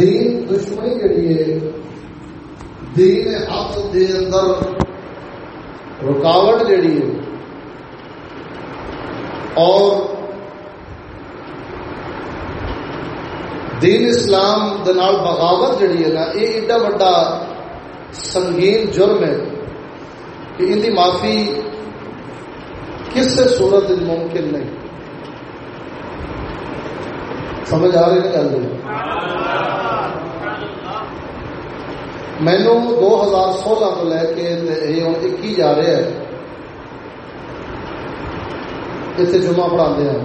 دین دشمنی جڑی ہے دین حق دے اندر رکاوٹ جڑی ہے اور دین اسلام دے بغاوت جڑی ہے نا، یہ ایڈا بڑا سنگین جرم ہے کہ ان کی معافی کس سے صورت ممکن نہیں۔ سمجھ آ رہی نہیں گل؟ مینو دو ہزار سولہ تو لے کے یہ ہوں اکی جا رہے ہیں۔ اتنے جمعہ پڑھا ہیں۔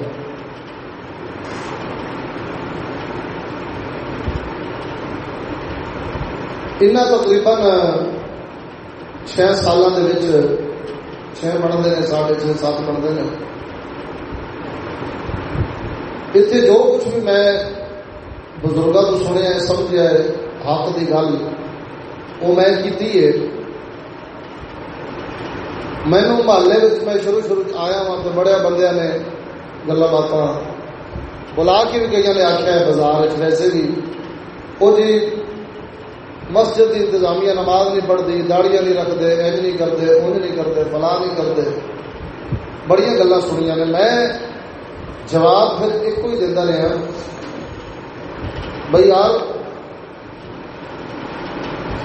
ان تقریباً چھ سالوں کے چھ بنتے ہیں ساڑھے چھ، سات بنتے ہیں اتنے جو کچھ بھی میں بزرگوں کو سنیا سمجھا ہے، ہاتھ وہ میں کی ہے۔ مینو محلے میں شروع شروع آیا وا تو بڑے بندے نے گلا بات بلا کے بھی کئی نے آخیا ہے بازار ویسے بھی۔ وہ جی مسجد کی انتظامیہ نماز نہیں پڑھتی داڑیاں نہیں رکھتے اج نہیں کرتے انج نہیں کرتے، فلاں نہیں کرتے۔ بڑی گلا سنیا نے۔ میں جواب پھر ایک ہی دینا رہا بھائی یار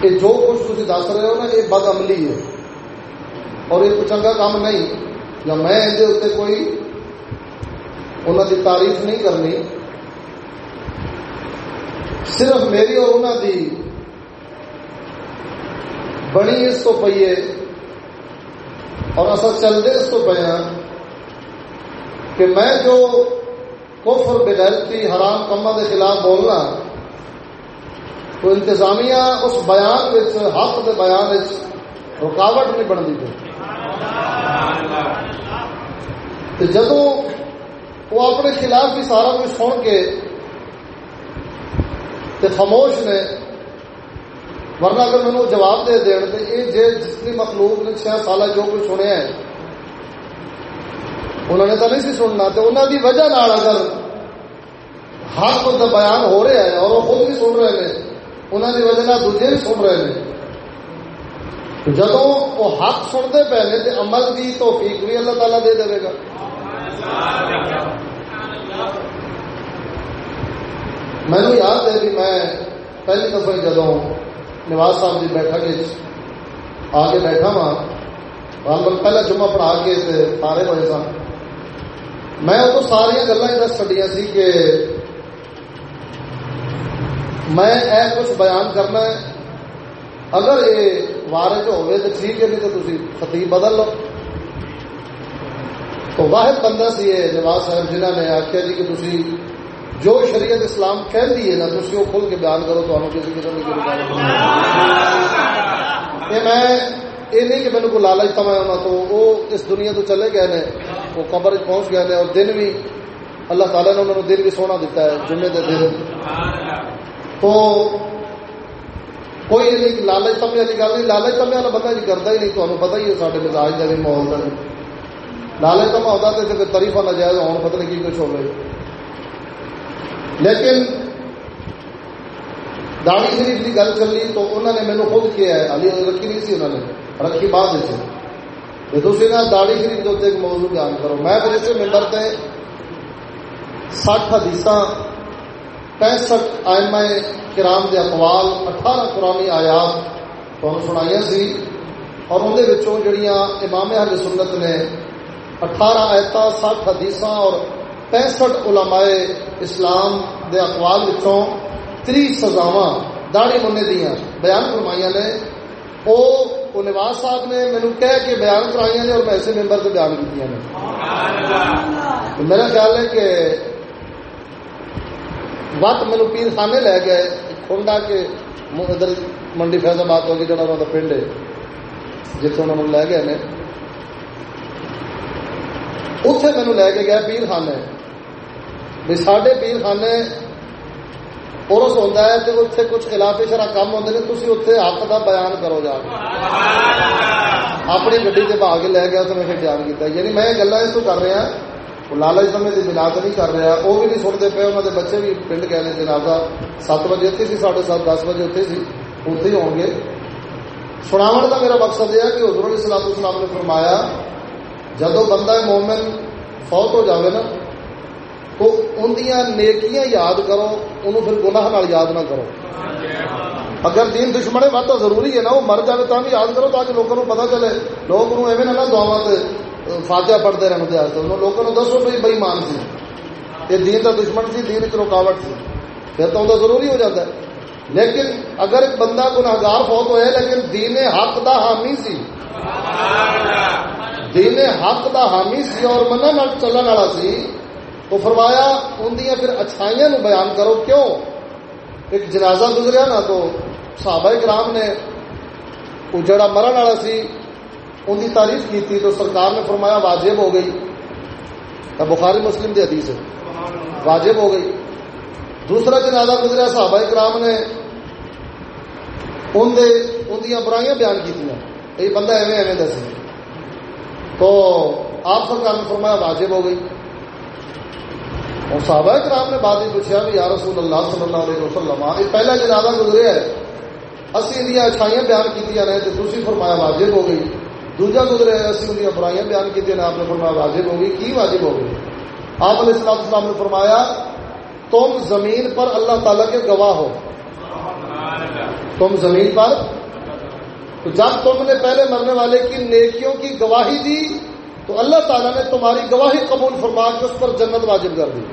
یہ جو کچھ تھی دس رہے ہو نا، یہ بد عملی ہے۔ اور یہ چنگا کام نہیں۔ یا میں اندر کوئی انہوں کی تعریف نہیں کرنی۔ صرف میری اور انہوں کی بنی اس کو پیے اور اصل چلتے اس کو پہ ہاں کہ میں جو کفر بغیرتی حرام کما کے خلاف بولنا تو انتظامیہ اس بیان حق کے بیان رکاوٹ نہیں بنتی پی جدو وہ اپنے خلاف بھی سارا کچھ سن کے تے خاموش نے، ورنہ اگر مینو جواب دے دین تو یہ جی جتنی مخلوق نے چھ سال جو کچھ سنیا ہے، انہوں نے تو نہیں سی سننا تو انہوں کی وجہ اگر حق بیان ہو رہا ہے اور وہ خود بھی سن رہے ہیں۔ انہوں کی وجہ دوجے بھی سن رہے ہیں جب وہ حق سنتے پے نے تو عمل کی توفیق بھی اللہ تعالیٰ دے دے گا۔ مینو یاد ہے کہ میں پہلی دفعہ جدو نواز صاحب کی بیٹھک آ کے بیٹھا وا پہلا جمعہ پڑھا کے سارے ہوئے سن۔ میں ادو ساریا گلیں دس چڈیا سی کہ میں اے کچھ بیان کرنا ہے۔ اگر یہ وارج ہوئے تو ٹھیک ہے، نہیں تو تھی خطیب بدل لو۔ تو واحد بندہ سی یہ نواز صاحب جنہ نے آخیا جی کہ تھی جو شریعت اسلام کہہ ہے نا تھی وہ کھل کے بیان کرو تو کسی قسم کی یہ میں، یہ نہیں کہ میرے کو لالچ تما ہونا تو وہ اس دنیا تو چلے گئے نے وہ قبر پہنچ گئے نے، اور دن بھی اللہ تعالیٰ نے انہوں نے دن بھی سونا دیتا ہے، جمعے دے دن۔ تو کوئی نہیں لالچ تمے والی گل نہیں لالچ تمے والا بندہ جی کرتا ہی نہیں تمہیں پتا ہی ہے سارے مزاج کا بھی ماحول کا لالچ تما ہوتا تو پھر تریفا نجائز ہوں پتہ نہیں کی کچھ ہو لیکن داڑی شریف کی گل چلی تو انہوں نے مینو خود کیا ہے علی رکھی نہیں سی انہوں نے رکھی بعد سے دوسری نا داڑی شریف کے اتنے ایک موضوع بیان کرو میں پھر اسے ممبر سے سٹھ حدیث پینسٹھ آئم کرام کے اقوال اٹھارہ قرآن آیات تمہیں سنائی سی۔ اور اندر جڑیاں امام حل سنت نے اٹھارہ آیت سٹھ حدیث اور پینسٹھ علماء اسلام دے اقوال وچوں تری سزاوا داڑی منہ دیا بیان فرمائی نے۔ وہ نواز صاحب نے مینو کہہ کے بیان کرائی نے اور میں ایسے ممبر سے بیان کی میرا خیال ہے کہ وقت میرے پیر خانے لے گئے کھنڈا کے ادھر منڈی فیض آباد ہو گئی جہاں انہوں کا پنڈ ہے جتوں انہوں لے گئے نے اتنے مینو لے کے گیا پیر خانے بھی سڈے پیر خانے ارس ہوتا ہے تو اتنے کچھ خلاف شرح کام ہوتے ہیں تھی اتنے حق کا بیان کرو جا کے اپنی گڈی سے بھا کے لے گیا تو میں پھر بیان کیا یعنی میں گلا اس کو کر رہا لالچ سمے کی بنا تو نہیں کر رہا وہ بھی نہیں سنتے پے انہوں کے بچے بھی پنڈ گئے ہیں جنازہ سات بجے اتنے سی ساڑھے سات دس بجے اتنے سی اتنے ہی ہو گے سناو کا میرا مقصد یہ ہے کہ حضور علیہ سلاد اسلام نے فرمایا جدو بندہ مومن فوت ہو جاوے نا تو ان نیکیاں یاد کرو انہوں پھر گناہ نال یاد نہ کرو اگر دین دشمنے بات تو ضروری ہے نا وہ مر جائے تو بھی یاد کرو تاکہ لوگوں کو پتا چلے لوگ ایویں نہ دعوا فاتحہ پڑھتے رہتے ہیں لوگوں کو دسو بھائی بئی مان سی یہ دین کا دشمن سی دین چ رکاوٹ سی پھر تو ضروری ہو جاتا ہے۔ لیکن اگر ایک بندہ گناہگار فوت ہوئے، لیکن دین حق دا حامی سی۔ دین حق دا حامی سی اور منع چلن والا سی۔ تو فرمایا، ان دیا پھر اچھائیاں نو بیان کرو۔ کیوں؟ ایک جنازہ گزریا نا تو صحابہ کرام نے وہ جڑا مرن والا سی۔ ان کی تعریف کی تھی تو سرکار نے فرمایا واجب ہو گئی۔ بخاری مسلم دی حدیث ہے۔ واجب ہو گئی۔ دوسرا جنازہ گزریا صحابہ کرام نے ان برائیاں بیان کی یہ بندہ ایویں ایویں دس تو آپ سرکار نے فرمایا واجب ہو گئی۔ اور صحابہ کرام نے بعد ہی پوچھا بھی، یا رسول اللہ صلی اللہ علیہ وسلم یہ پہلا جنازہ گزریا ہے۔ اسی ان اچھائیاں بیان کی نے تو دوسری فرمایا واجب ہو گئی۔ دوجا گزرے اسی ان برائیاں بیان کی نے آپ نے فرمایا واجب ہو گئی کی واجب ہو گئی آپ علیہ السلام السلام نے فرمایا تم زمین پر اللہ تعالیٰ کے گواہ ہو تم زمین پر تو جب تم نے پہلے مرنے والے کی نیکیوں کی گواہی دی تو اللہ تعالیٰ نے تمہاری گواہی قبول فرما کے اس پر جنت واجب کر دی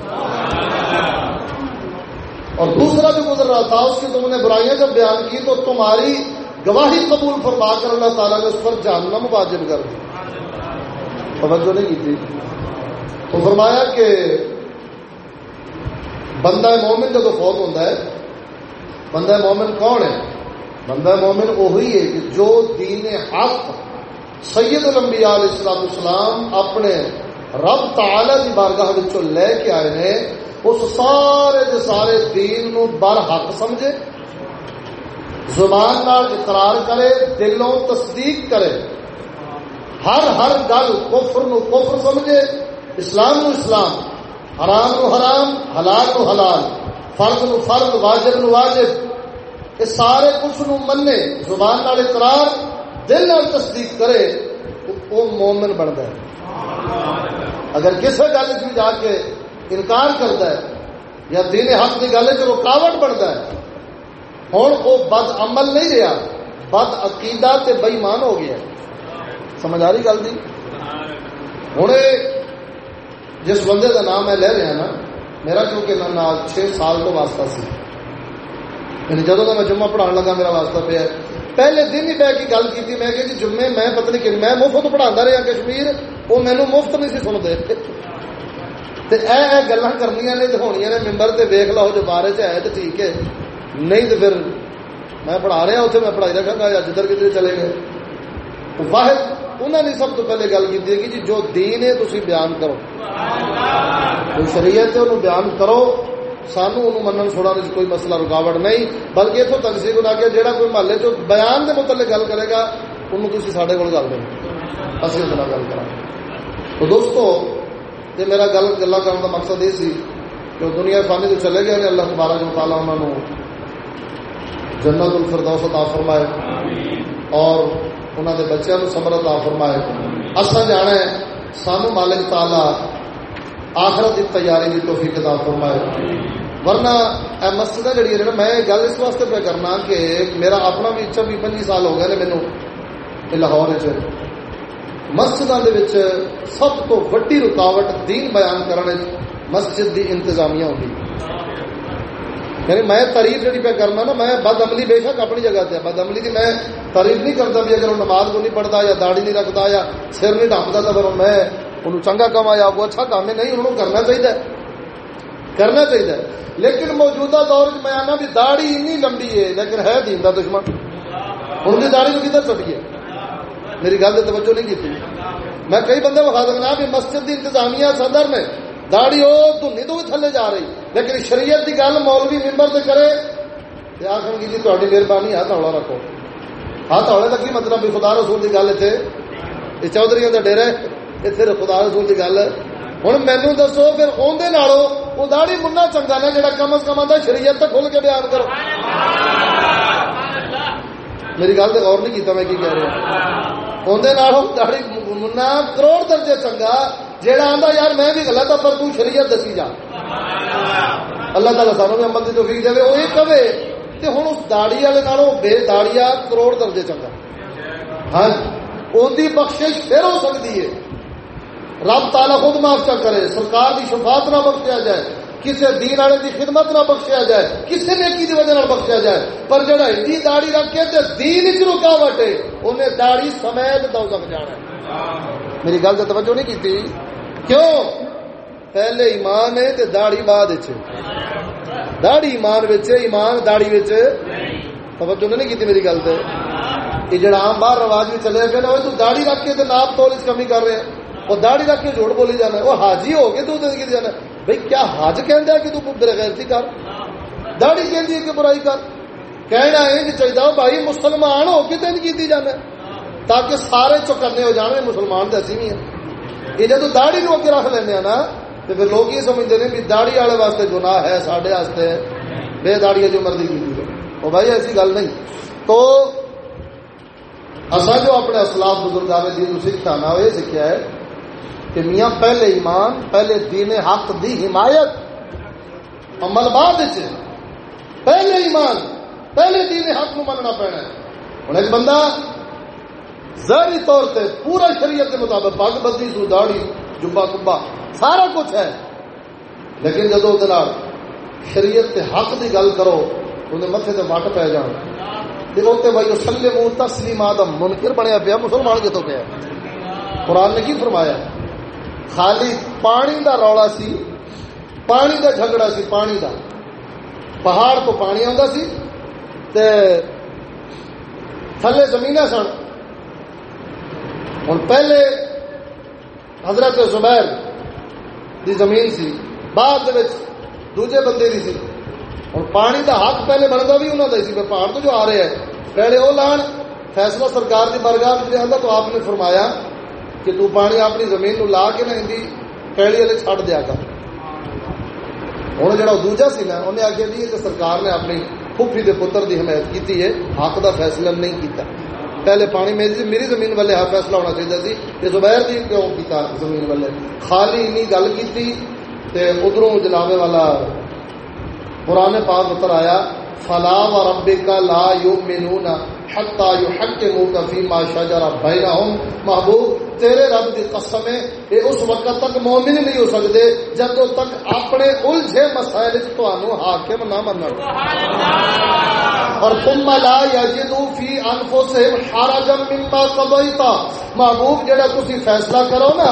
اور دوسرا جو گزر رہا تھا اس کی تم نے برائیاں جب بیان کی تو تمہاری گواہی قبول فرما کر اللہ تعالیٰ نے اس پر جہنم واجب کر دی توجہ نہیں کی تھی۔ تو فرمایا کہ بندہ مومن جب فوت ہوتا ہے، بندہ مومن کون ہے؟ بندہ مومن وہی ہے کہ جو دین حق سید الانبیاء علیہ السلام اسلام اپنے رب تعالی کی بارگاہ لے کے آئے نے، اس سارے دے سارے دین نو بر حق سمجھے۔ زبان نال اقرار کرے، دلوں تصدیق کرے۔ ہر ہر گل کفر نو کفر سمجھے، اسلام نو اسلام، حرام نو حرام، حلال نو حلال، فرد نو فرد، واجب نو واجب، یہ سارے کچھ نو منے، زبان نال اقرار، دل نال تصدیق کرے، وہ مومن بنتا ہے۔ اگر کسی گل جا کے انکار کرتا ہے یا دین حق کی گل چ رکاوٹ بنتا ہے۔ ہوں وہ بد عمل نہیں رہا، بد عقیدہ تے بئیمان ہو گیا۔ سمجھ آ رہی گل جی ہوں جس بندے کا نام میں لے رہا نا، میرا کیونکہ چھ سال تو واسطہ سی۔ یعنی جدو کا میں جمعہ پڑھا لگا، میرا واسطہ پہ پہلے دن ہی بہ کے گل کی میں کہ جی جمعے میں پتہ نہیں کہ میں مفت پڑھا رہا کشمیر، وہ مینو مفت نہیں سی سنتے۔ اے گلا کرنی نے ہونی نے ممبر سے ویک لو جو بارے چ ہے تو ٹھیک ہے۔ نہیں تو پھر میں پڑھا رہا اتنے میں پڑھائی رکھا گا یا جدھر کدھر چلے گئے۔ واحد انہوں نے سب تو پہلے گل کی کہ جی جو دین ہے تھی بیان کرو۔ شریعت ہے انہوں بیان کرو۔ سانو انہوں منن چھوڑانے کوئی مسئلہ رکاوٹ نہیں، بلکہ اتوں تک سی گنا جہاں کوئی محلے چ بیان کے متعلق گل کرے گا، انہوں تھی سارے کو گل دیں اصل طرح گل کرا تو دوستو، یہ میرا گل گلا کرنے کا مقصد یہ سی کہ دنیا فانی تو چلے گئے اللہ تبارہ جو تعالیٰ انہوں نے جنت الفردوس عطا فرمائے۔ اور انہوں نے بچوں کو سمر عطا فرمائے۔ اصل جانا ہے سانو مالک تعالی آخرت کی تیاری کی توفیق عطا فرمائے۔ ورنہ اے مسجد جڑی ہے میں گل اس واسطے پہ کرنا کہ میرا اپنا بھی چوبی پنجی سال ہو گئے مینو لاہور مسجد سب تو وڈی رکاوٹ دین بیان کرنے مسجد دی انتظامیہ ہوگی یعنی میں تعریف جی پہ کرنا نا، میں بد عملی بے شک اپنی جگہ سے بد عملی کی میں تعریف نہیں کرتا بھی اگر وہ نماز کو نہیں پڑھتا یا داڑھی نہیں رکھتا یا سر نہیں ڈھانپتا تو پھر میں انہوں چنگا کام آیا وہ اچھا کام ہے، نہیں، انہوں کرنا چاہیے کرنا چاہیے لیکن موجودہ دور میں آنا بھی داڑھی اتنی لمبی ہے، لیکن ہے دین کا دشمن۔ ان کی داڑھی کو کدھر چڑی ہے؟ میری گل توجہ نہیں کی میں کئی بندے بخا دینا بھی مسجد کی انتظامیہ صدر نے داڑی وہ دھنی تو بھی تھلے جا رہی۔ ہے لیکن شریعت کی گل مولوی ممبر سے کرے آخر گی جی تاری مہربانی، ہاتھ ہولا رکھو۔ ہاتھ ہولے کا کی مطلب؟ بھی خدا رسول کی گل اتنے یہ چودھری کا ڈیرا اتنے خدا رسول کی گل۔ ہوں مینو دسو، پھر اندر وہ داڑی منا چنگا نا جا کم از کم آتا شریعت کھل کے بیان کرو۔ میری گل تو غور نہیں کیتا میں کی کہہ رہا اندر داڑی منا کروڑ درجے چنگا جہاں آتا یار میں بھی غلط ہوں پر تو شریعت دسی جا۔ اللہ تعالیٰ سانو بھی عمل کی توفیق دے وہ یہ کہے کہ ہوں اس داڑی والے نالوں بے داڑیا کروڑ درجے چنگا۔ ہاں جی بخش پھر ہو سکتی ہے۔ رب تالا خود معاف کر کرے، سرکار کی شفاعت نہ بخشیا جائے کسی دین والے کی خدمت نہ بخشیا جائے کسی نیکی کی وجہ بخشیا جائے۔ پر جڑا ایڈی داڑی رکھ کے دین چ رکاوٹ ہے، انہیں داڑی سمیت دو تک جانا میری گل تو توجہ نہیں کی کیوں؟ پہلے ایمان ہے داڑی بعد داڑی ایمان ایمان داڑی توجہ نہیں کی میری گل سے یہ جڑا عام باہر رواج بھی چلے گئے نا تو داڑی رکھ کے ناپ تول کمی کر رہے ہیں۔ وہ داڑی رکھ کے جھوٹ بولی جانا ہے۔ وہ حاجی ہو گئے تو جانا ہے۔ بھائی کیا حج کہ کہ تو غیرتی کر؟ داڑی کہ کہ برائی کر؟ کہنا یہ چاہیے بھائی، مسلمان ہو کے تو کی جانا تاکہ سارے چکرنے ہو جانے مسلمان تو اچھی بھی ہیں۔ یہ جب داڑی نو اگے رکھ لینا نا تو پھر لوگ یہ سمجھتے ہیں کہ داڑی والے واسطے گناہ ہے سارے واسطے بے داڑی جو مرضی کی وہ بھائی، ایسی گل نہیں۔ تو اصا جو اپنے اسلام بزرگ دین سیکھا نا یہ سیکھا ہے کہ میاں پہلے ایمان، پہلے دین حق دی حمایت۔ عمل بعد پہلے ایمان، پہلے دین حق نو مننا پینا ہے۔ ہوں ایک بندہ ظاہری طور سے پورا شریعت کے مطابق پگ بدی سو داڑی جبا کبا سارا کچھ ہے۔ لیکن جدو شریعت کے حق کی گل کرو، انہیں متے سے وٹ پی جان۔ اتنے بھائی سلے منہ تسلیم آدم منکر بنیا پیا، مسلمان کتوں پیا؟ قرآن نے کی فرمایا؟ خالی پانی دا رولا سی، پانی دا جھگڑا سی، پانی دا۔ پہاڑ تو پانی آتا سی، تے تھلے زمین سن۔ ہوں پہلے حضرت زبیر دی زمین سی، بعد دوجے بندے دی سی۔ ہوں پانی دا حق پہلے بنتا بھی انہوں کا سی پہاڑ تو جو آ رہے ہیں۔ پہلے وہ لان فیصلہ سرکار کی برگاہ تو آپ نے فرمایا کہ تو پانی اپنی زمین نو لا کے نہ اندی پہلی والے چھڑ دیا کر۔ ہوں جا دوجا سی انہیں آخیا جی کہ سرکار نے اپنی پھوپھی کے پتر کی حمایت کی ہے، حق کا فیصلہ نہیں کیتا۔ پہلے پانی میری میری زمین والے ہاں فیصلہ ہونا چاہیے سی جی، کہ زبیر جی کیوں؟ کیتا زمین والے۔ خالی انی گل کی ادھروں جناب والا پرانے پاک اتر آیا، فلا و رب کا لا یو مینو حتا یو حق کے منہ فیما شجرا بینہم محبوب، تیرے رب کی قسم ہے یہ اس وقت تک مومن نہیں ہو سکتے جدو تک اپنے الجھے مسائل حاکم نہ من اور تم لا یجدو فی انفسہم حرجا مما قضیتا محبوب، جڑا تسی فیصلہ کرو نا،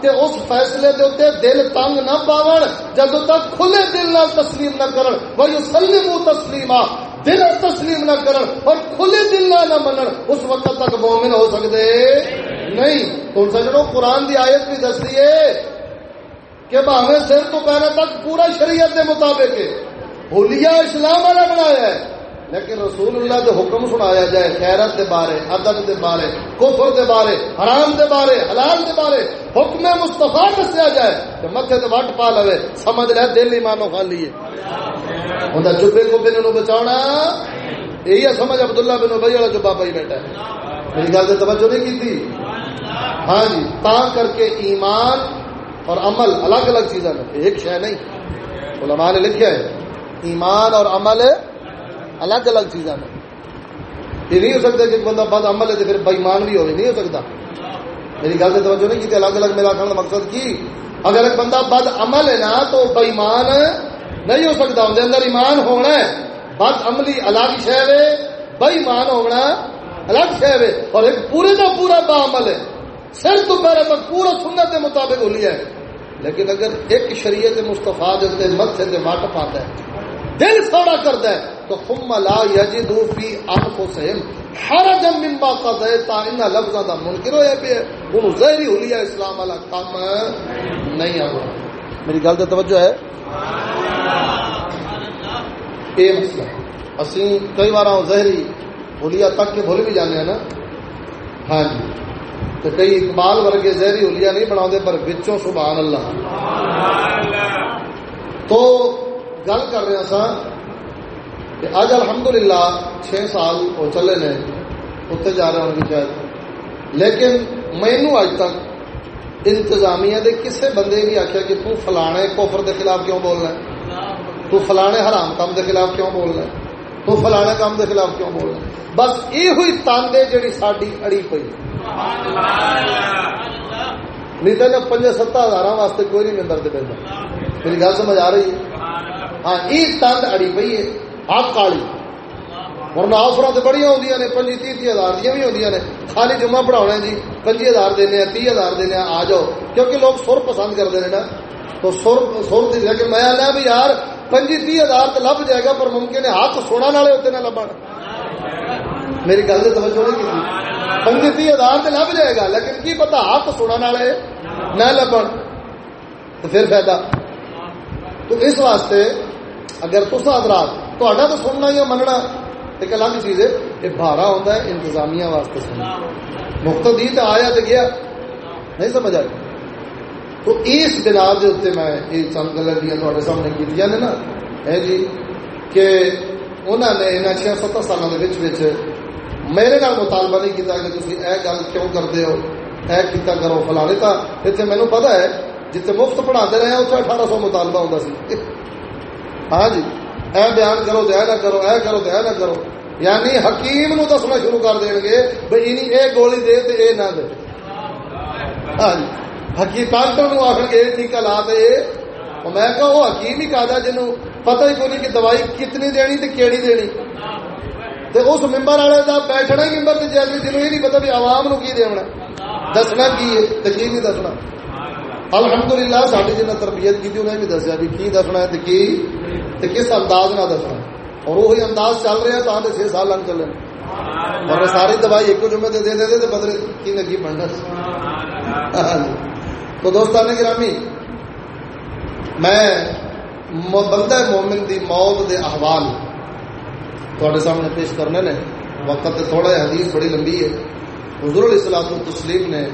تے اس فیصلے دے اوتے دل تنگ نہ پاون جدو تک کھلے دل نال تسلیم نہ کرن۔ و یسلمو تسلیما دل تسلیم نہ کرن اور کھلے دل نہ نہ منن، اس وقت تک مومن ہو سکتے؟ نہیں۔ تو سجڑو قرآن دی آیت بھی دس ہے کہ بھاوے سر تو پہلے تک پورا شریعت کے مطابق ہے۔ ہولیا اسلام والا بنایا ہے۔ لیکن رسول اللہ کے حکم سنایا جائے، خیرت کے بارے ادب کے بارے، کفر کے بارے، حرام کے بارے، حلال کے بارے، حکم مستفا دسیا جائے کہ متے تو وٹ پا لو سمجھ لے دل ہی مانو کھا لیے ہوں چپے کبے نے بچا یہی ہے سمجھ عبداللہ بن ابئی والا چپا پائی بیٹھا ہے۔ میری گل سے توجہ نہیں کی تھی ہاں جی تا کر کے ایمان اور عمل الگ الگ چیزیں ایک شہ نہیں۔ علماء نے لکھا ہے، ایمان اور عمل الگ الگ چیزاں چیزیں یہ نہیں ہو سکتا کہ بندہ بد عمل ہے تو پھر بےمان بھی ہوگی نہیں ہو سکتا۔ میری گل سے توجہ نہیں کی الگ الگ میرا کھانا مقصد کی۔ اگر ایک بندہ بد عمل ہے نا تو بےمان نہیں ہو سکتا، اندر اندر ایمان ہونا ہے۔ بد عملی الگ شہر ہے بےمان ہونا الگ شہر ہے۔ اور ایک پورے کا پورا با عمل ہے۔ سر تو پہلے تک پورا سنت کے مطابق ہو لیا ہے۔ لیکن اگر ایک شریعت مستفا دے مت سے مٹ پاتا ہے دل سوڑا کرتا ہے تو خم لا یجدو فی انفسہم حرجا مما قضیتا، ان لفظاں دا منکر ہویا پیا انہوں ظاہری ہولیا اسلام والا کام نہیں آ میری گل تے توجہ ہے۔ اے مسئلہ اسی کئی بار ظاہری ہولیا تک کے بھول بھی جانے ہیں نا۔ ہاں جی۔ تو کئی اقبال ورگے زہری ہولیا نہیں بنا پر بچوں سبحان اللہ۔ تو گل کر رہا سا کہ اج الحمدللہ چھ سال وہ چلے نے، اتنے جا رہے ہیں شاید۔ لیکن مینو اج تک انتظامیہ دے کسے بندے بھی آخیا کہ تو فلانے کوفر دے خلاف کیوں بولنا ہے؟ تو فلانے حرام کام دے خلاف کیوں بولنا ہے؟ تو فلانے کام دے خلاف کیوں بولنا ہے؟ بس یہ ہوئی تاندے جڑی ساری اڑی پی نہیں تو پنجے ست ہزار واسطے کوئی نہیں ممبر دے پہ میری گل سمجھ آ رہی ہے؟ ہاں یہ تند اڑی پی ہے، حق والی ورنہ آفر تو بڑی ہوں نے، پنجی تی تی ہزار دیا بھی ہوں نے۔ خالی جمعہ پڑھا جی پنجی ہزار دینا تی ہزار دینا آ جاؤ۔ کیونکہ لوگ سر پسند کرتے ہیں نا، تو سر سر کی لیکن میں آنا بھی یار، پنجی تی ہزار تو لب جائے گا، پر ممکن ہے ہاتھ سونا والے اتنے نہ لبن۔ میری گل سے توجہ نہیں کی پنجی تی ہزار تو لب جائے گا، لیکن کی پتا ہاتھ سونا والے نہ لبن، تو پھر فائدہ۔ تو اس واسطے اگر تصا حضرات تا تو سننا یا مننا ایک الگ چیز ہے، یہ بھارا ہوتا ہے، انتظامیہ واسطے سننا۔ مختدی تو آیا تو گیا۔ نہیں سمجھ آئی؟ تو اس بنا کے اتنے میں یہ چند گلیں تے سامنے کی نے نا۔ ہے جی کہ انہوں نے یہاں چھ ست سالوں کے میرے نال مطالبہ نہیں کیا کہ تھی یہ گل کیوں کرتے ہو، اے کیتا کرو فلانے تو اتنے مینو پتا ہے جتنے مفت پڑھا رہے ہیں اتنے اٹھارہ سو مطالبہ ہوتا سی۔ ہاں جی اے بیان کرو تو اے نہ کرو، اے کرو تو اے نہ کرو۔ یعنی حکیم نو دسنا شروع کر دیں گے بھائی اے گولی دے تو اے نہ دے۔ ہاں جی حکیم ڈاکٹر نو آخر گے ٹیکا لا دے میں کہا وہ حکیم ہی کہا جنوں پتہ ہی کوئی نہیں کہ دوائی کتنی دینی تے کیڑی دینی۔ تے اس ممبر والے دا بیٹھنا ہی ممبر تے جیسے جنوں یہ نہیں پتا بھی عوام نو کی دینا دسنا کی ہے تے کی نہیں دسنا۔ الحمدللہ ساری جنہیں تربیت کی انہیں بھی دسیا بھی کی دسنا ہے کی تے کس انداز نہ دسنا اور وہی انداز چل رہا تو آتے چھ سال لگ چلے اور ساری دوائی ایک جمعے دے دے دے تو بدلے کی لگی بننا۔ تو دوستان گرامی میں بندہ مومن دی موت دے احوال تھوڑے سامنے پیش کرنے نے۔ وقت تھوڑا حدیث بڑی لمبی ہے۔ حضور علیہ السلام تسلیم نے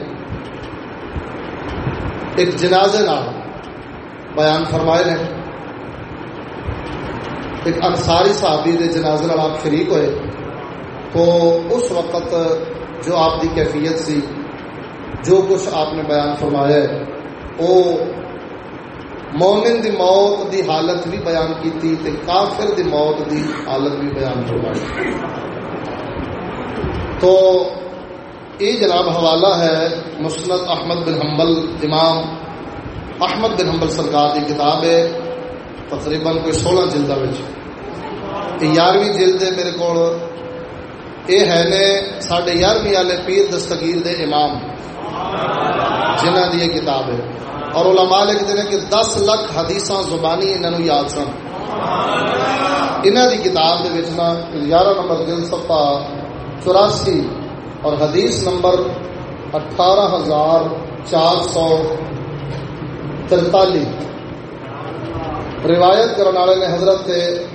ایک جنازے نال بیان فرمائے نے ایک انصاری صحابی دے جنازے نال آپ شریک ہوئے۔ تو اس وقت جو آپ دی کیفیت سی، جو کچھ آپ نے بیان فرمایا ہے، وہ مومن دی موت دی حالت بھی بیان کی تھی تے کافر دی موت دی حالت بھی بیان فرمائی۔ تو یہ جناب حوالہ ہے مسند احمد بن حنبل، امام احمد بن حنبل سرکار کی کتاب ہے، تقریباً کوئی سولہ جلدہ یارویں جلد ہے میرے کو یہ ہے نے سڈے یارویں والے پیر دستگیر دے امام جنہ دی یہ کتاب ہے۔ اور علماء لکھتے ہیں کہ دس لاکھ حدیث زبانی انہوں یاد سن۔ انہوں دی کتاب دے گیارہ نمبر دل سفا چوراسی اور حدیث نمبر اٹھارہ ہزار چار سو ترتالیس۔ روایت کرنے والے نے حضرت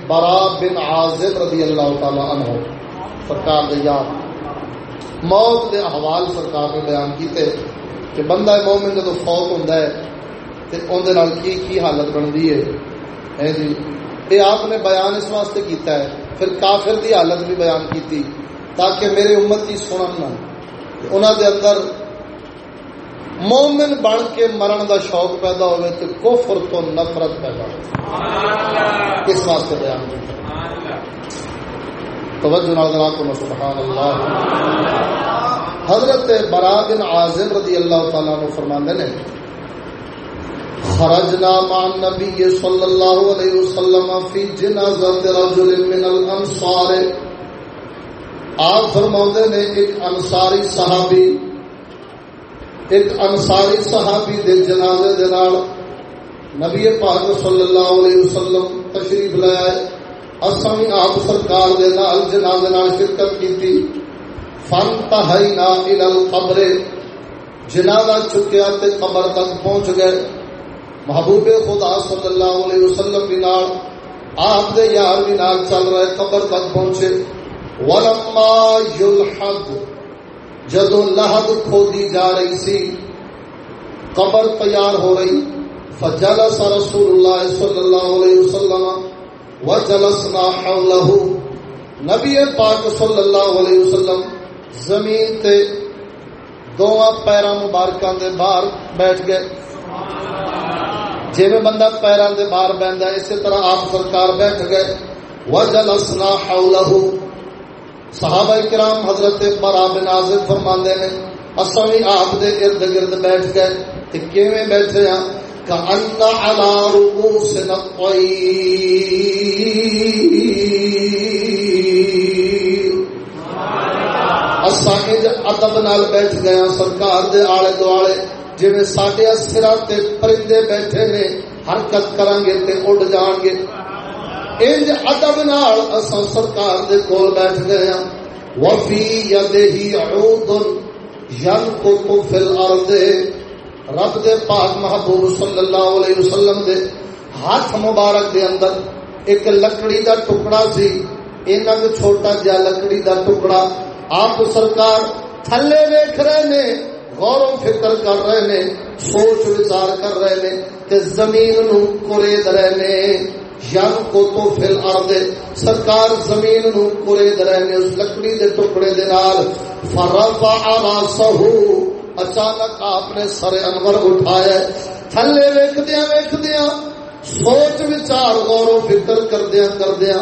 برا بن عازب رضی اللہ تعالی عنہ سرکار دے یاد موت دے احوال سرکار نے بیان کیتے کہ بندہ مومن جدو فوت ہوتا ہے تو اندر کی کی حالت بنتی ہے؟ ہاں جی یہ آپ نے بیان اس واسطے کیتا ہے، پھر کافر دی حالت بھی بیان کی تاکہ میرے امت کی سنن نہ انہوں دے اندر مومن بن کے مرن دا شوق پیدا ہوئے تو کفر تو نفرت پیدا ہو اس واسطے بیان توجہ کو سبحان اللہ۔ حضرت برا بن عازم رضی اللہ تعالیٰ عنہ فرماندے نے خرجنا مع النبي صلى الله عليه وسلم في جنازة رجل من الانصار۔ آپ فرماندے نے ایک انصاری صحابی، ایک انصاری صحابی دے جنازے دے نال نبی پاک صلی اللہ علیہ وسلم تشریف لے آئے۔ اساں آپ سرکار دے نال جنازے نال شرکت کیتی۔ فن تہینا الى القبر جنازہ چکیا تے قبر تک پہنچ گئے۔ محبوب خدا صلی اللہ علیہ وسلم بھی نال، آپ دے یار بھی نال چل رہے، قبر تک پہنچے۔ ولما یلحد جدو لہد کھودی جا رہی سی، قبر تیار ہو رہی فجلس رسول الله صلى الله عليه وسلم وجلسنا حوله۔ نبی پاک صلی اللہ علیہ وسلم زمین تے دونوں پیروں مبارکاں دے باہر بیٹھ گئے۔ جی بندہ پیروں دے باہر بہندا اسی طرح آپ سرکار بیٹھ گئے۔ وجلسنا حوله۔ صحابہ کرام حضرت برا بن عازب فرماندے نے اساں آپ دے ارد گرد بیٹھ گئے، تے کیویں بیٹھے ہاں؟ كأن على رؤوسنا الطير اساں اج ادب نال بیٹھ گئے ہاں، سرکار دے آلے دوالے جی سڈے سرا پرندے بیٹھے نے، حرکت کریں گے تے اڈ جان گے انج ادب نال اساں سرکار دے کول بیٹھ گئے ہاں۔ وفی یدہی عود ینقط فی الارض رب دے پاک محبوب صلی اللہ علیہ وسلم دے ہاتھ مبارک دے اندر ایک لکڑی دا ٹکڑا سی۔ اینا کو چھوٹا جا لکڑی دا ٹکڑا آپ سرکار تھلے ویکھ رہے نے غور و فکر کر رہے نے، سوچ وچار کر رہے نے کہ زمین نو کرید رہے نے۔ یم کو تو فل ارد سرکار زمین نو کرید رہے نے اس لکڑی دے ٹکڑے دے نال فرفع راسہو اچانک آپ نے سر انور اٹھایا۔ تھلے ویک دیا ویک دیا سوچ وچار غور و فکر کردیا کردیا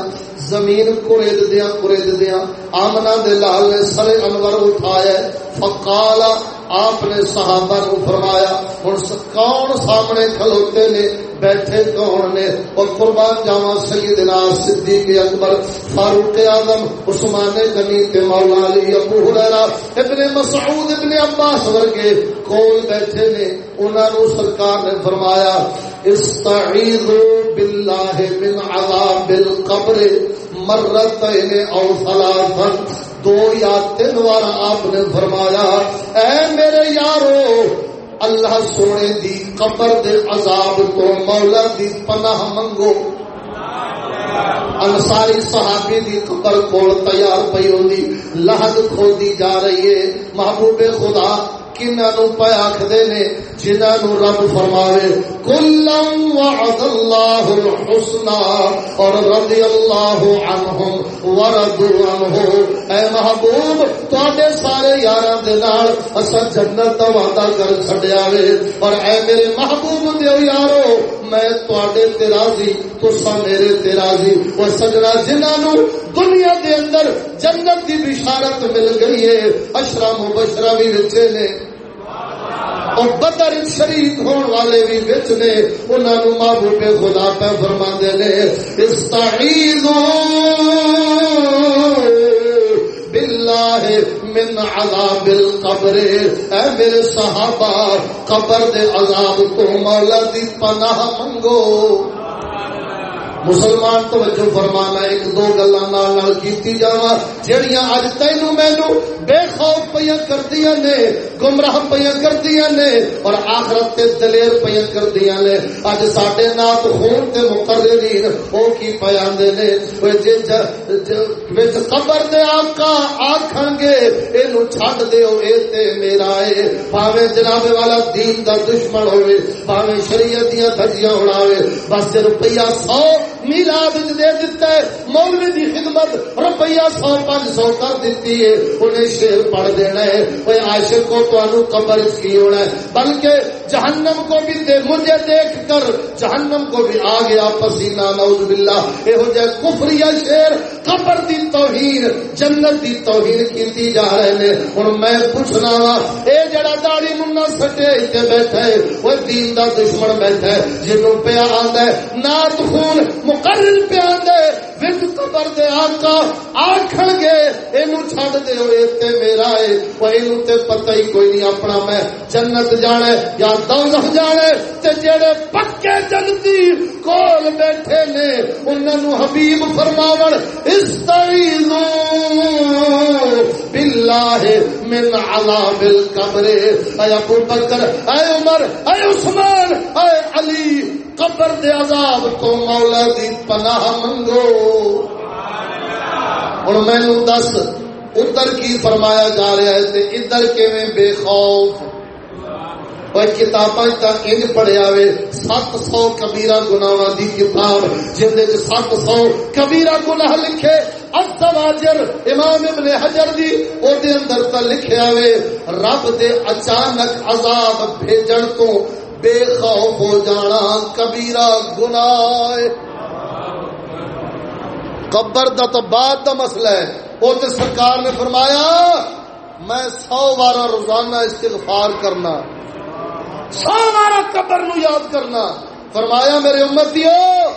زمین کڑید دیا کڑید دیا آمنا دے لال نے سر انور اٹھایا۔ فقالا آپ نے صحابہ کو فرمایا ہوں کون سامنے کھلوتے نے؟ بیٹھے کون نے اور قربان جاوا سیدنا صدیق اکبر، فاروق اعظم، عثمان غنی تے مولا علی ابو ہریرہ، ابن مسعود، ابن عباس ورگے کول بیٹھے نے، انہاں نو سرکار نے فرمایا استعیذوا باللہ من عذاب القبر مرتين او ثلاثا. دو یا تین بار آپ نے فرمایا، اے میرے یارو اللہ سونے دی قبر دے عذاب تو مولا دی پناہ منگو۔ انساری صحابی دی قبر کول تیار پئی ہوندی لحد کھودی جا رہی ہے۔ محبوب خدا کنہوں پہ آخدے نے جنہوں رب فرماوے کلم وعد اللہ الحسنہ اور رضی اللہ عنہم وردو عنہ۔ اے محبوب، تواڈے سارے یاراں دے نال اسا جنت دا وعدہ کر چھڈیا وے۔ اور اے میرے محبوب دیو یارو، میں تواڈے تے راضی، تساں میرے تے راضی۔ او سجنا جنہوں دنیا دے اندر جنت دی بشارت مل گئی ہے، اشرا مبشرہ بھی وچے نے۔ اور بدر شریک ہون والے بھی بچ نے انہوں نے محبوب خدا پہ فرما دے نے، استعیذو باللہ من عذاب القبر۔ اے میرے صحابہ، قبر دے عذاب تو مولا دی پناہ منگو۔ مسلمان توجہ فرمانا، ایک دو گلا کی جا جہیا اج تین مینو بے خوف پہ کردیا نے گمراہ پہ کردیا نے اور آخرت تے دلیر پہ کردیا نے۔ اج سڈے نات خون تے مقررین وہ کی پہ آدھے نے قبر دے آقا آخن گے یہ چھڈ دیو، اے تے میرا ہے پاوے جناب والا دین دا دشمن ہوئے پاوے شریعت دیا دھجیاں اڑاوے۔ بس روپیہ سو میلاد دے دیتا ہے، مولوی دی خدمت روپیہ سو پانچ سو کر دیتی ہے، انہیں شیر پڑھ دینا ہے۔ وہ عاشق کو تو قبر کی ہونا ہے۔ بلکہ جہنم کو بھی دے مجھے دیکھ کر جہنم کو بھی آ گیا پسینہ نعوذ باللہ۔ اے ہو جائے کفر یا شیر، قبر دی توہین، جنت دی توہین کیتی جا رہے نے۔ ہن میں پوچھنا وا، اے جڑا داڑھی منا سٹے تے بیٹھا ہے وہ دین دا دشمن بیٹھا ہے، جنوں پیا آندا ہے نات خون مقرر پہ آدھے وچ قبر دے آقا آکھن گے، اینو چھڈ دے او تے میرا اے او تے پتہ ہی کوئی نہیں اپنا میں جنت جانا یا دوزخ جانا تے جڑے پکے جنتی کول بیٹھے نے انہاں نو حبیب فرماون استعیذو باللہ من عذاب القبر اے ابو بکر اے عمر اے عثمان اے علی قبر دے عذاب تو مولا دی پناہ منگو ہوں مینو دس ادھر کی فرمایا جا رہا ہے تے ادھر بے خوف؟ کتاباں انج پڑھیا وے سات سو کبیرہ گناواں دی کتاب جندے وچ سات سو کبیرہ گناہ لکھے۔ الزواجر امام ابن حجر دی، او دے اندر تا لکھیا وے رب دے اچانک عذاب بھیجن تو بے خوف ہو جانا، کبیرہ گناہ قبر دا تو بعد دا مسئلہ ہے۔ تو سرکار نے فرمایا، میں سو بار روزانہ استغفار کرنا، سو بار قبر نو یاد کرنا۔ فرمایا، میرے امت دیو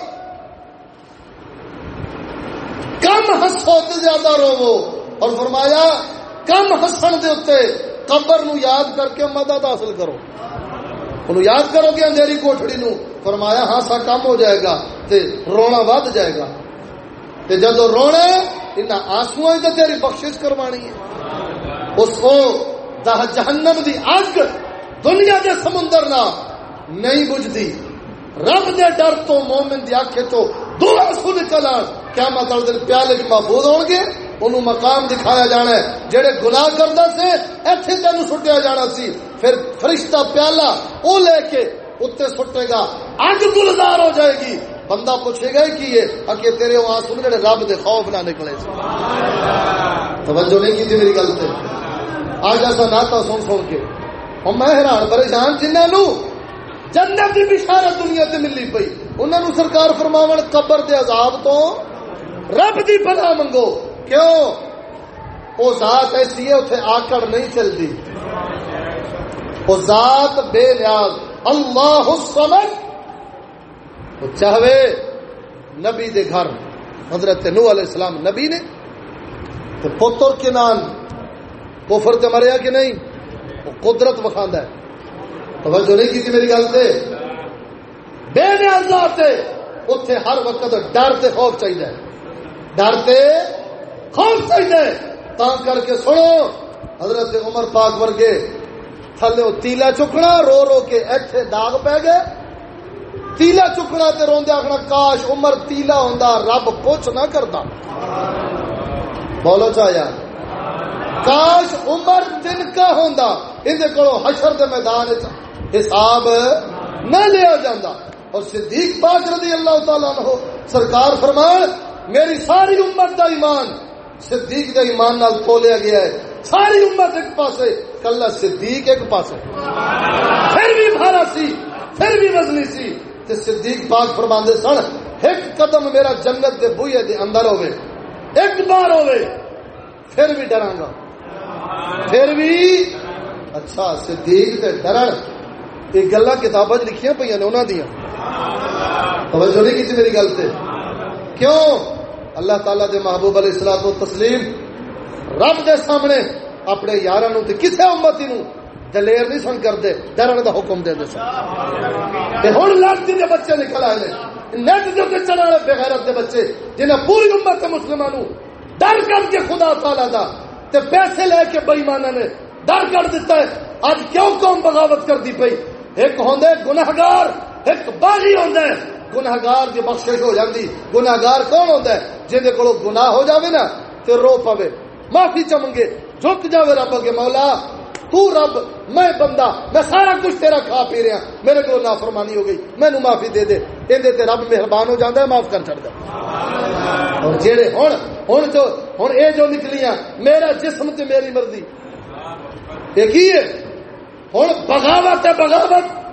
کم ہسو تو زیادہ روو۔ اور فرمایا، کم ہسن دے اتنے قبر نو یاد کر کے مدد حاصل کرو۔ انہوں یاد کرو گے اندھیری کوٹڑی نو۔ فرمایا ہاں سا کم ہو جائے گا تے رونا ود جائے گا۔ تے جدو رونا ان آنسو تو تیری بخشش کروانی ہے اس کو دہ جہنم دی اگ دنیا دے سمندر نہ نہیں بجھتی رب دے ڈر تو مومن دی آنکھیں تو دو آنسو نکل آن کیا مطلب دل پیالے کی محفوظ ہو گے انہوں مقام دکھایا جانا ہے جڑے گناہ کرتا سے ایتھے تینوں سٹیا جانا سی پھر فرشتہ پیالہ او لے کے اتنے سٹے گا اگ گلزار ہو جائے گی بندہ پوچھے گا کی یہ اکے تیرے وہاں سن جڑے رب دے خوف نہ نکلے۔ توجہ نہیں کی میری گل سے آج ایسا ناتا سن سن کے۔ اور میں حیران، پریشان جنہوں جنت کی بشارت دنیا سے ملی پی انہوں نے سرکار فرماون، قبر دے عذاب تو رب دی پناہ منگو۔ کیوں؟ وہ ذات ایسی ہے اتنے آکڑ نہیں چلتی وہ ذات بے نیاز۔ اللہ الصمد وہ چاہے نبی دے گھر، حضرت نو علیہ السلام نبی نے، تو پتر کے نام کفر تے مریا کہ نہیں؟ وہ قدرت وکھاندا ہے۔ توجہ نہیں کی میری گل سے بے نیاز تے اتنے ہر وقت ڈر تے خوف چاہیے ڈر تے خوف چاہیے تا کر کے سنو، حضرت عمر پاک ورگے تھلے تیلا چکنا رو رو کے ایتھے داغ پہ گئے۔ تیلا چکنا تے روندے آخنا کاش عمر تیلا ہوندا، رب پوچھ نہ کرتا بولو چاہ یار کاش عمر دن کا ہوندا اندے کولو حشر دے میدان وچ حساب نہ لیا جاندہ اور صدیق پاک رضی اللہ تعالیٰ عنہ سرکار فرمان میری ساری امت دا ایمان صدیق دا ایمان نال تولیا گیا ہے۔ ساری امت ایک پاسے کلا صدیق ایک پاسے۔ پھر بھی بھارا سی، پھر بھی وزنی سی۔ تے صدیق پاک فرماندے سن، ایک قدم میرا جنت دے بوئے دے اندر ہوئے ایک بار ہوئے پھر بھی ڈراں گا۔ پھر بھی؟ اچھا صدیق تے ڈرن۔ یہ گلا کتابیں جی لکھیاں پہ انہوں دیا توجہ نہیں کی میری گل سے کیوں؟ اللہ تعالیٰ دے محبوب علیہ السلام کو تسلیم رب دے سامنے اپنے یار کسے امتی نو دلیر نہیں سن کرتے، ڈرن کا حکم دے سن۔ ہوں لڑتی دے بچے نکل آئے نیٹ دے چلنے والے بغیرت دے بچے، جنہیں پوری امت مسلمانوں ڈر کر کے خدا تعالیٰ دا، تے پیسے لے کے بئیمانا نے ڈر کر دیتا ہے۔ اج کیوں قوم بغاوت کر دی پئی؟ ایک ہوں گناہگار، ایک باغی ہوں گناہگار کی بخشش ہو جاتی گناہگار کون ہوتا ہے جہد کو گناہ ہو جاوے نا تو رو پوے معافی چمنگے جھک جاوے رب کے مولا۔ تو رب، میں بندہ، میں سارا کچھ تیرا کھا پی رہا۔ میرے کو نافرمانی ہو گئی۔ مینو معافی دے دے۔ اندے تے رب مہربان ہو جاتا ہے، معاف کر چڑھتا اور جہے ہوں ہوں جو ہوں یہ جو نکلیاں، میرا جسم تے میری مرضی۔ یہ ہوں بغاوت ہے بغاوت۔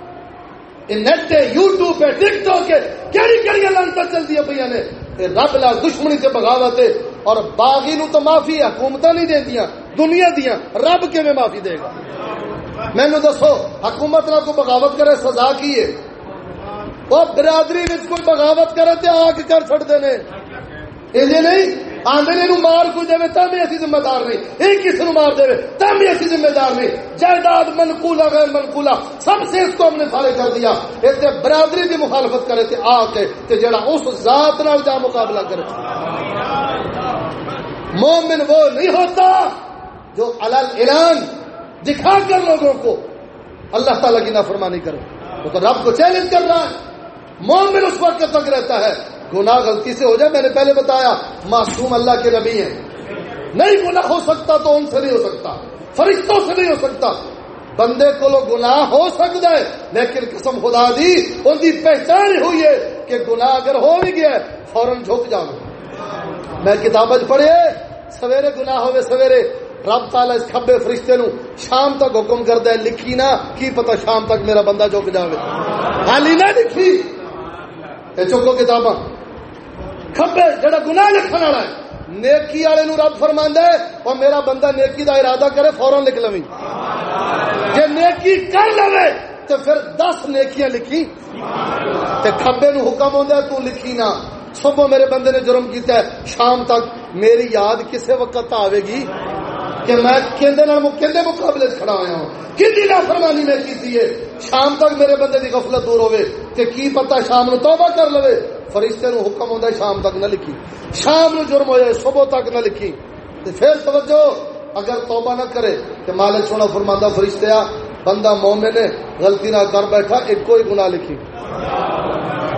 نیٹ یو ٹیوب پہ ٹک ٹاک کہڑی کہڑی لانتا چلتی پہ نے۔ رب لا دشمنی سے بغاوت ہے۔ اور باغی نو تو معافی حکومت نہیں دیا دنیا دیا، رب کی معافی دے گا؟ مینو دسو، حکومت نہ کو بغاوت کرے، سزا کی ہے؟ وہ برادری کوئی بغاوت کرے تو آگ کر چڑتے ہیں یہ نہیں، آندے مار کو دے تم بھی اسی ذمہ دار نہیں۔ ایک کسی نو مار دے تم بھی اسی ذمہ دار نہیں۔ جائیداد منقولا غیر منقولا سب سے اس کو ہم نے فارغ کر دیا۔ اتنے برادری کی مخالفت کرے تھے آ کے تے جڑا اس ذات نال جا مقابلہ کرے۔ مومن وہ نہیں ہوتا جو الل اعلان دکھا کر لوگوں کو اللہ تعالیٰ کی نافرمانی کرے۔ وہ تو رب کو چیلنج کر رہا ہے۔ مومن اس وقت تک رہتا ہے۔ گناہ غلطی سے ہو جائے، میں نے پہلے بتایا، معصوم اللہ کے نبی ہیں۔ نہیں گناہ ہو سکتا تو ان سے نہیں ہو سکتا، فرشتوں سے نہیں ہو سکتا۔ بندے کو گناہ ہو سکتا ہے، لیکن قسم خدا دی، ان کی پہچان ہوئی ہے کہ گناہ اگر ہو بھی گیا فورن جھک جاؤ۔ میں کتاب پڑھے، سویرے گناہ ہوئے، سویرے رب تالا اس کھبے فرشتے نو شام تک حکم کرتا ہے، لکھی نہ، کی پتا شام تک میرا بندہ چک جائے حالی نہ لکھی۔ اے چکو کتاباں۔ کھبے جڑا گناہ لکھن والا ہے۔ نیکی والے نو رب فرماندا ہے اور میرا بندہ نیکی دا ارادہ کرے فورن لکھ لویں۔ جے نیکی کر لوے تو پھر دس نیکیاں لکھی۔ تے کھبے نو حکم ہوندا ہے، تو لکھی نہ۔ صبح میرے بندے نے جرم کیتا ہے، شام تک میری یاد کسے وقت آئے گی؟ کہ میں کہندے مقابلے کھڑا ہوا ہوں۔ کتنی نافرمانی میں کیتی ہے؟ شام تک میرے بندے دی غفلت دور ہوئے کہ کی پتہ شام نو توبہ کر لوے؟ فرشتے نو حکم ہوندا شام تک نہ لکھی۔ شام نو جرم ہوئے صبح تک نہ لکھی۔ تے پھر توجہ، اگر توبہ نہ کرے کہ مالک سونا فرماندا فرشتے آ، بندہ مومن ہے، غلطی نہ کر بیٹھا، ایک کوئی گناہ لکھی۔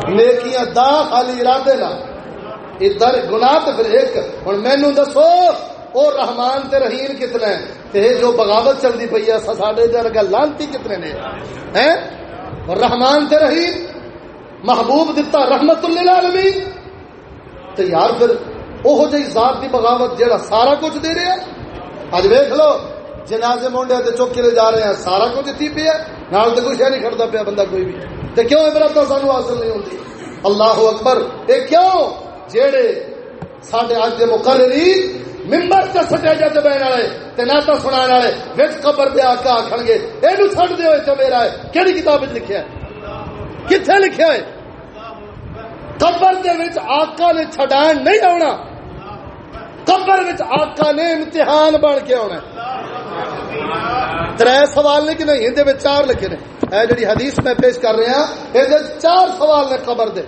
نیکیاں دا خالی ارادے نہ ادھر گناہ تے پھر ایک۔ ہن مینوں دسو اور رحمان تے رحیم کتنے تے جو بغاوت چلتی پی ہے ساڈے درگا لانتی کتنے نے؟ ہیں؟ رحمان تے رحیم، محبوب دتا رحمت للعالمین تے یار پھر اوہ جی ذات دی بغاوت جیڑا سارا کچھ دے رہا ہے اج ویکھ لو، جنازے مونڈے تے چوک کے لے جا رہے ہیں، سارا کچھ دتی پیا نال تے کچھ نہیں کھڑدا پیا بندہ کوئی بھی۔ تے کیوں عبرت سانو حاصل نہیں ہوندی؟ اللہ اکبر، اے کیوں؟ جیڑے ساڈے اج دے مقررین ممبر سے سٹیجا تے بہن والے تے ناتا سنان والے، وچ قبر دے آکا آکھن گے، اینو چھڈ دیو تے میرا ہے کیڑی کتاب وچ لکھیا ہے؟ کتھے لکھیا ہے؟ قبر دے وچ آقا نے چھڈان نہیں آونا۔ قبر وچ آقا نے امتحان بن کے آنا ترے سوال نے کہ نہیں؟ اندے وچ چار لکھے نے۔ اے جڑی حدیث میں پیش کر رہے ہیں اے چار سوال نے قبر دے۔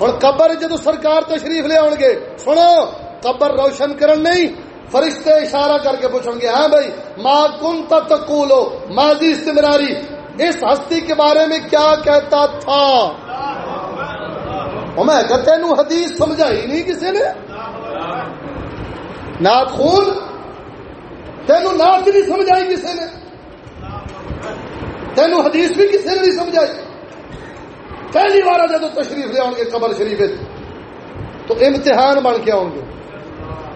ہن قبر جدو سرکار تشریف لے آن گے، سنو۔ قبر روشن کرن نہیں، فرشتے اشارہ کر کے پوچھیں گے ہاں بھائی ماں کن تقولو، ماضی استمراری، اس ہستی کے بارے میں کیا کہتا تھا؟ میں تین حدیث سمجھائی نہیں کسی نے؟ نات خون؟ تین نات نہیں سمجھائی کسی نے؟ تینو حدیث بھی کسی نے نہیں سمجھائی؟ پہلی بار جب تشریف لے آؤ گے قبر شریف تو امتحان بن کے آؤ گے۔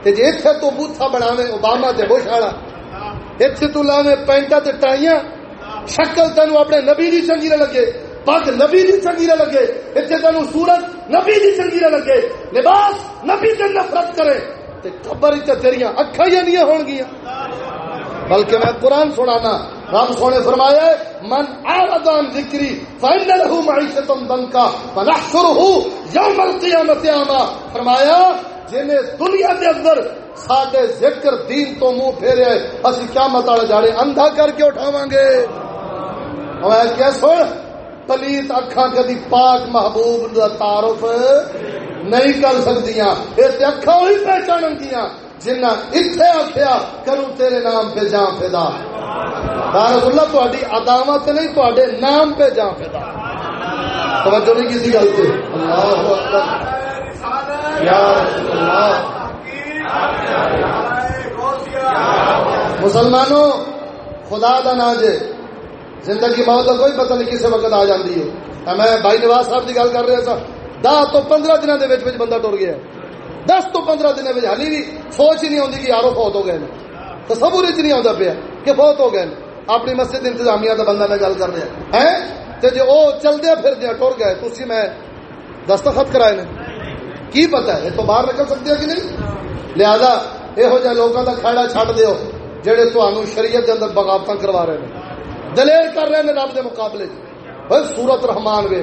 جی اتنے تو بوتھا بناوے اوباما تے بش والا اتنے تو لاوے پینٹا تے ٹائیاں، شکل تینو اپنے نبی دی چنگی نہ لگے پگ نبی دی چنگی نہ لگے اتنے تینو سورت نبی دی چنگی نہ لگے، لباس نبی تے نفرت کرے، تے قبر تے تیریاں اکھاں ہی نہیں ہون گیاں۔ بلکہ میں قرآن سنانا، رب سونے فرمایا من اعرض عن ذکری فإن له معیشۃ ضنکا ونحشره یوم القیامت اعما فرمایا جنہیں دنیا دے اندر ساڈے ذکر دین تو منہ پھیرے، اسی قیامت والے جاڑے اندھا کر کے اٹھاواں گے۔ میں کیا سن؟ پلیت اکھاں کدی پاک محبوب دا تعارف نہیں کر سکدیاں۔ اے تے اکھاں ہی پہچانن گیاں۔ جنہ اتنے آخیا کروں تیرے نام پہ جان فدا رسول اللہ تہاڈی عداوت نہیں تہاڈے نام پہ جان فدا توجہ نہیں کسی گل سے اللہ اکبر۔ مسلمانوں، خدا دا نا زندگی موت کا کوئی پتہ نہیں کسی وقت آ جاتی ہے۔ میں بھائی نواز صاحب کی گل کر رہا تھا دہ تو پندرہ دنوں کے بندہ ٹر گیا دس تو پندرہ دنوں ہالی بھی سوچ ہی نہیں آتی کہ یارو فوت ہو گئے تو سبور چ نہیں آتا پیا کہ فوت ہو گئے اپنی مسجد انتظامیہ کا بندہ میں گل کر رہا ہے۔ جی وہ چلدیا پھر ٹر گئے تو میں دستخط کرائے کی پتا ہے؟ تو باہر نکل سکتے ہو کہ نہیں؟ لہذا یہو جہ لوگوں کا کھڑا چھڈ دیو، جہے تمہوں شریعت کے اندر بغاوت کروا رہے ہیں دلیر کر رہے ہیں رب کے مقابلے بھائی سورت رحمان وے۔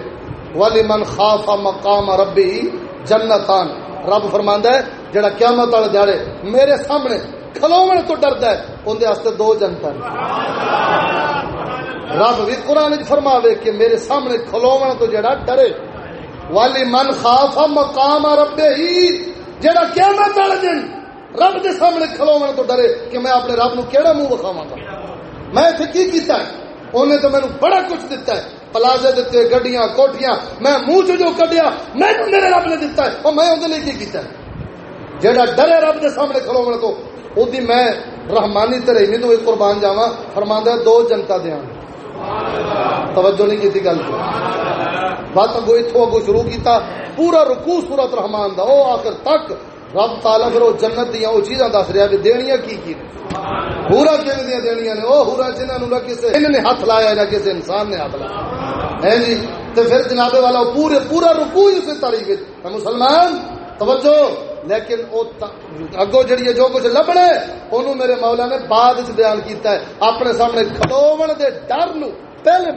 ولی من خاف مقام ربی جنتان۔ رب فرماندا ہے جڑا قیامت والے دیہڑے میرے سامنے کھلوون تو ڈردا ہے اون دے واسطے دو جنت رب بھی قران وچ فرماوے کہ میرے سامنے کھلوون تو جڑا ڈرے۔ والی من خاف مقام رب ہی جڑا قیامت والے دن رب دے سامنے کھلوون تو ڈرے کہ میں اپنے رب نو کیڑا منہ وکھاواں گا۔ میں ایتھے کی کیتا ہے؟ انہیں تو مینوں بڑا کچھ دتا ہے۔ پلازے دیتے گڈیاں کوٹیاں میں منہ چ جو کڈیا، میں میرے رب نے دتا ہے۔ اور میں اندر لیے کی کیتا ہے۔ جڑا ڈرے رب دے سامنے کھلوون تو، اودی میں رحمانی ترہیمی تو قربان جاوا فرماندا دو جنتا دیا توجہ نہیں کی گل بات اگو اتو اگو شروع کیتا، پورا رکوع سورت رحمان دا، او آخر تک رب تعالی پھر وہ جنت دیا وہ چیزاں دس رہا بھی دنیا کی کی پورا کن دیا دنیا نے؟ وہ ہورا جنہوں نہ کسی ان نے ہاتھ لایا نہ کسی انسان نے ہاتھ لایا۔ ہے جی؟ تو پھر جناب والا پورے، پورا رکوع اسی تاریخ مسلمان، توجہ! لیکن اگو جڑی جو کچھ لبنا انہوں میرے مولا نے بعد چ بیان کیتا ہے۔ اپنے سامنے کھلو دے ڈر نو پہلے